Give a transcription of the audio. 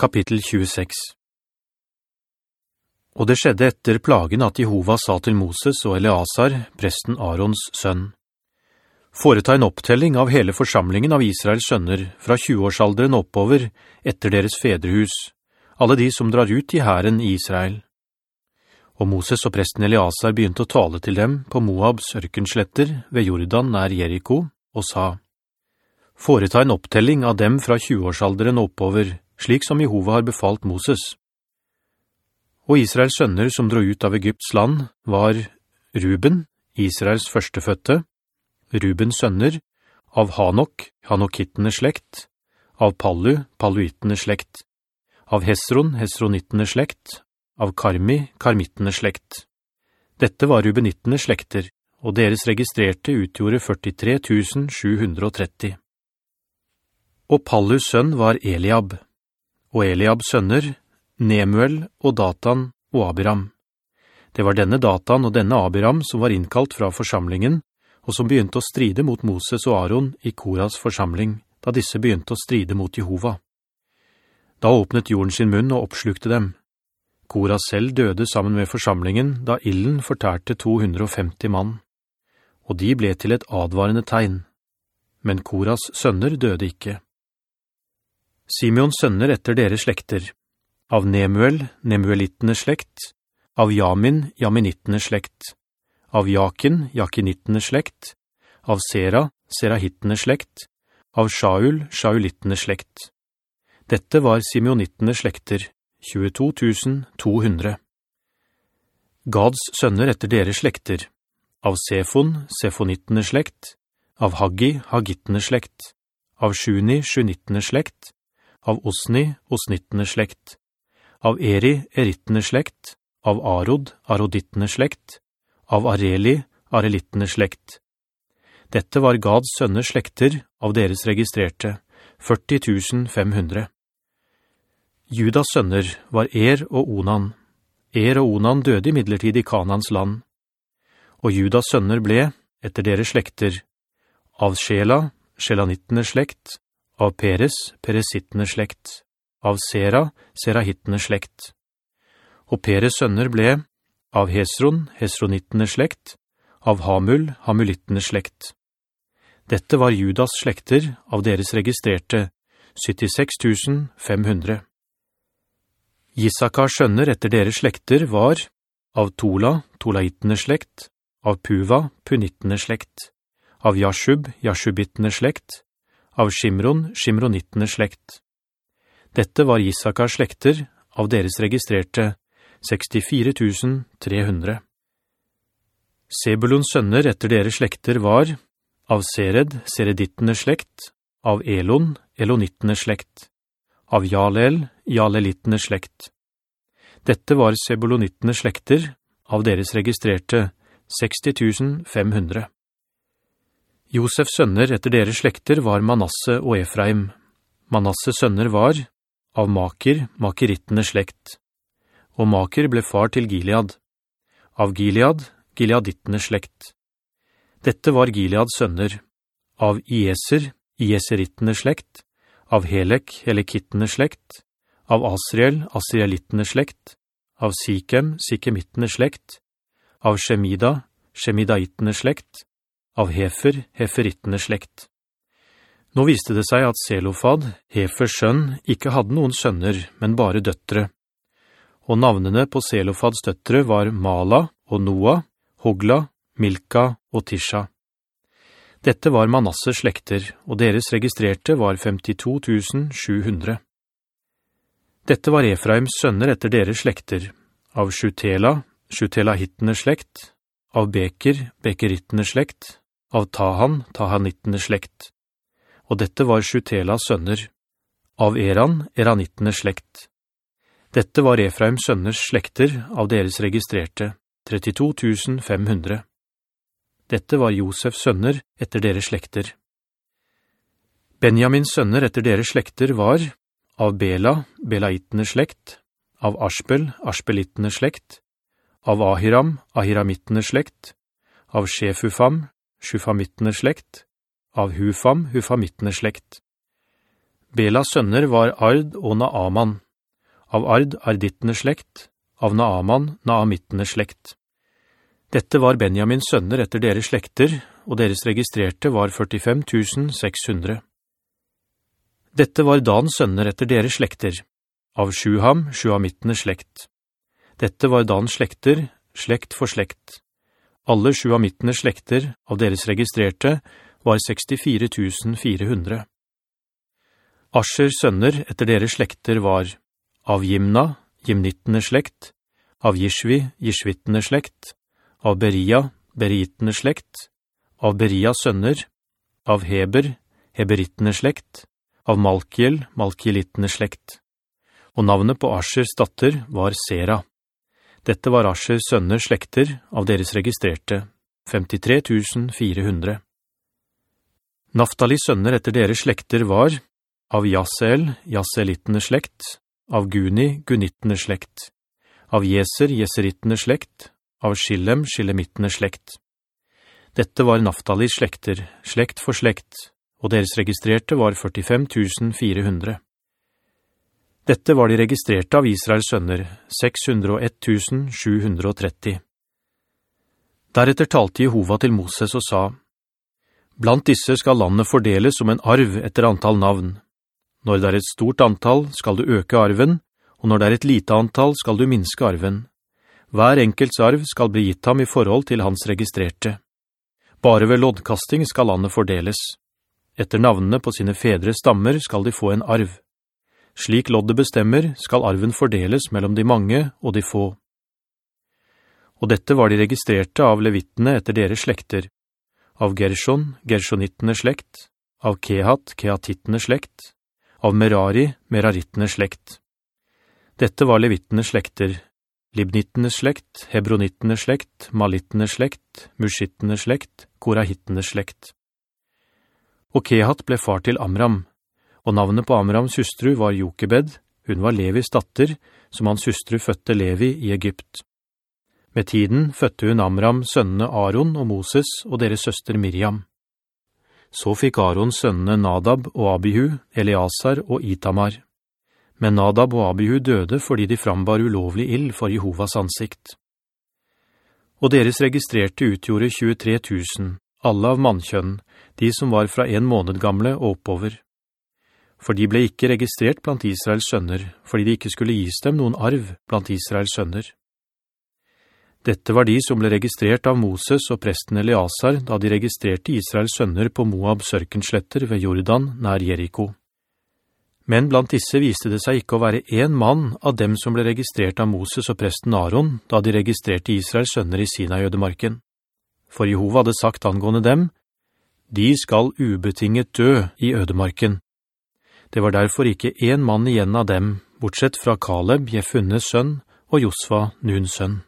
Kapittel 26 Og det skjedde etter plagen at Jehova sa til Moses og Eleazar, presten Arons sønn, «Foreta en opptelling av hele forsamlingen av Israels sønner fra 20-årsalderen oppover etter deres fedrehus, alle de som drar ut i herren i Israel.» Og Moses og presten Eleazar begynte å tale til dem på Moabs ørkensletter ved Jordan nær Jericho, og sa, «Foreta en opptelling av dem fra 20-årsalderen oppover, slik som Jehova har befalt Moses. Og Israels sønner som dro ut av Egypts land var Ruben, Israels førsteføtte, Rubens sønner, av Hanok, Hanokittene slekt, av Pallu, Palluittenes slekt, av Hesron, Hesronittene slekt, av Karmi, Karmittene slekt. Dette var Rubenittene slekter, og deres registrerte utgjorde 43 730. Og Pallus sønn var Eliab og Eliabs sønner, Nemuel og Datan og Abiram. Det var denne Datan og denne Abiram som var innkalt fra forsamlingen, og som begynte å stride mot Moses og Aaron i Koras forsamling, da disse begynte å stride mot Jehova. Da åpnet jorden sin munn og oppslukte dem. Kora selv døde sammen med forsamlingen da illen fortærte 250 mann, og de ble til et advarende tegn. Men Koras sønner døde ikke. Simeons sønner etter deres slekter, av Nemuel, Nemuelittene slekt, av Jamin, Jaminittene slekt, av Jakin, Jakinittene slekt, av Sera, Serahittene slekt, av Shaul, Shaulittenes slekt. Dette var Simeonittene slekter, 22.200. Gads sønner etter deres slekter, av Sefon, Sefonittenes slekt, av Haggi, Hagittenes slekt, av Shuni, Shunittenes slekt, av Osni, Osnittene slekt, av Eri, Erittene slekt, av Arod, Arodittene slekt, av Areli, Arelittene slekt. Dette var Gads sønner slekter av deres registrerte, 40 500. Judas sønner var Er og Onan. Er og Onan døde i midlertid i Kanans land. Og Judas sønner ble, etter deres slekter, av Sjela, Sjelanittenes slekt, av Peres, peresittenes slekt, av Sera, serahittenes slekt. Og Peres sønner ble av Hesron, hesronittenes slekt, av Hamul, hamulittenes slekt. Dette var Judas slekter av deres registrerte, 76 500. Issakars sønner etter deres slekter var av Tola, Tolaittenes slekt, av Puva, Punittenes slekt, av Jashub, Jashubittene slekt, av Shimron, Shimronittene slekt. Dette var Isakars slekter av deres registrerte 64.300. Sebulons sønner etter deres slekter var av Sered, Seredittene slekt, av Elon, Elonittene slekt, av Jalel, Jalelittene slekt. Dette var Sebulonittene slekter av deres registrerte 60 500. Josefs sønner etter deres slekter var Manasse og Efraim. Manasses sønner var av Maker, Makerittene slekt. Og Maker ble far til Gilead. Av Gilead, Gileadittene slekt. Dette var Gileads sønner. Av Ieser, Ieserittenes slekt. Av Helek, Helekittene slekt. Av Asriel, Asrielittene slekt. Av Sikem, Sikemittenes slekt. Av Shemida, Shemidaittenes slekt av Hefer, Heferittene slekt. Nå viste det seg at Selofad, Hefers sønn, ikke hadde noen sønner, men bare døttere. Og navnene på Selofads døttere var Mala og Noah, Hogla, Milka og Tisha. Dette var Manasses slekter, og deres registrerte var 52 700. Dette var Efraims sønner etter deres slekter, av Shutela, Shutela-hittene slekt, av Beker, Bekerittene slekt, av Tahan, Tahanittene slekt. Og dette var Shutelas sønner. Av Eran, Eranittene slekt. Dette var Efraims sønners slekter av deres registrerte, 32 500. Dette var Josefs sønner etter deres slekter. Benjamins sønner etter deres slekter var av Bela, Belaittene slekt, av Ashbel, Aspelittene slekt, av Ahiram, Ahiramittene slekt, av Shefufam, Shufamittene slekt, av Hufam, Hufamittenes slekt. Belas sønner var Ard og Naaman, av Ard Ardittenes slekt, av Naaman Naamittenes slekt. Dette var Benjamins sønner etter deres slekter, og deres registrerte var 45 600. Dette var Dans sønner etter deres slekter, av Sjuham, Sjuhamittene slekt. Dette var Dans slekter, slekt for slekt. Alle Sjuhamittene slekter av deres registrerte var 64 400. Aschers sønner etter deres slekter var av Jimna, Jimnittene slekt, av Jishvi, Jishvittene slekt, av Beria, Berittene slekt, av Berias sønner, av Heber, Heberittene slekt, av Malkiel, Malkielittene slekt. Og navnet på Aschers datter var Sera. Dette var Aschers sønner slekter av deres registrerte, 53 400. Naftalis sønner etter deres slekter var av Jasel, Jaselittene slekt, av Guni, Gunittene slekt, av Jeser, Jeserittene slekt, av Shillem, Shillemittene slekt. Dette var Naftalis slekter, slekt for slekt, og deres registrerte var 45 400. Dette var de registrerte av Israels sønner, 601 730. Deretter talte Jehova til Moses og sa, «Blant disse skal landet fordeles som en arv etter antall navn. Når det er et stort antall, skal du øke arven, og når det er et lite antall, skal du minske arven. Hver enkelts arv skal bli gitt ham i forhold til hans registrerte. Bare ved loddkasting skal landet fordeles. Etter navnene på sine fedre stammer skal de få en arv. Slik loddet bestemmer, skal arven fordeles mellom de mange og de få. Og dette var de registrerte av levittene etter deres slekter. Av Gershon, Gershonittene slekt, av Kehat, Kehatittene slekt, av Merari, Merarittene slekt. Dette var levittene slekter, Libnittenes slekt, Hebronittenes slekt, Malittenes slekt, Mushittenes slekt, Korahittenes slekt. Og Kehat ble far til Amram, og navnet på Amrams hustru var Jokebed, hun var Levis datter, som hans hustru fødte Levi i Egypt. Med tiden fødte hun Amram sønnene Aaron og Moses og deres søster Miriam. Så fikk Aarons sønnene Nadab og Abihu, Eleazar og Itamar men Nadab og Abihu døde fordi de frambar ulovlig ild for Jehovas ansikt. Og deres registrerte utgjorde 23 000, alle av mannkjønn, de som var fra en måned gamle og oppover. For de ble ikke registrert blant Israels sønner, fordi de ikke skulle gis dem noen arv blant Israels sønner. Dette var de som ble registrert av Moses og presten Eleazar da de registrerte Israels sønner på Moab sørkensletter ved Jordan nær Jericho. Men blant disse viste det seg ikke å være en mann av dem som ble registrert av Moses og presten Aaron, da de registrerte Israels sønner i Sinai-ødemarken. For Jehova hadde sagt angående dem, «De skal ubetinget dø i ødemarken.» Det var derfor ikke en mann igjen av dem, bortsett fra Kaleb, Jefunnes sønn, og Josva, Nuns sønn.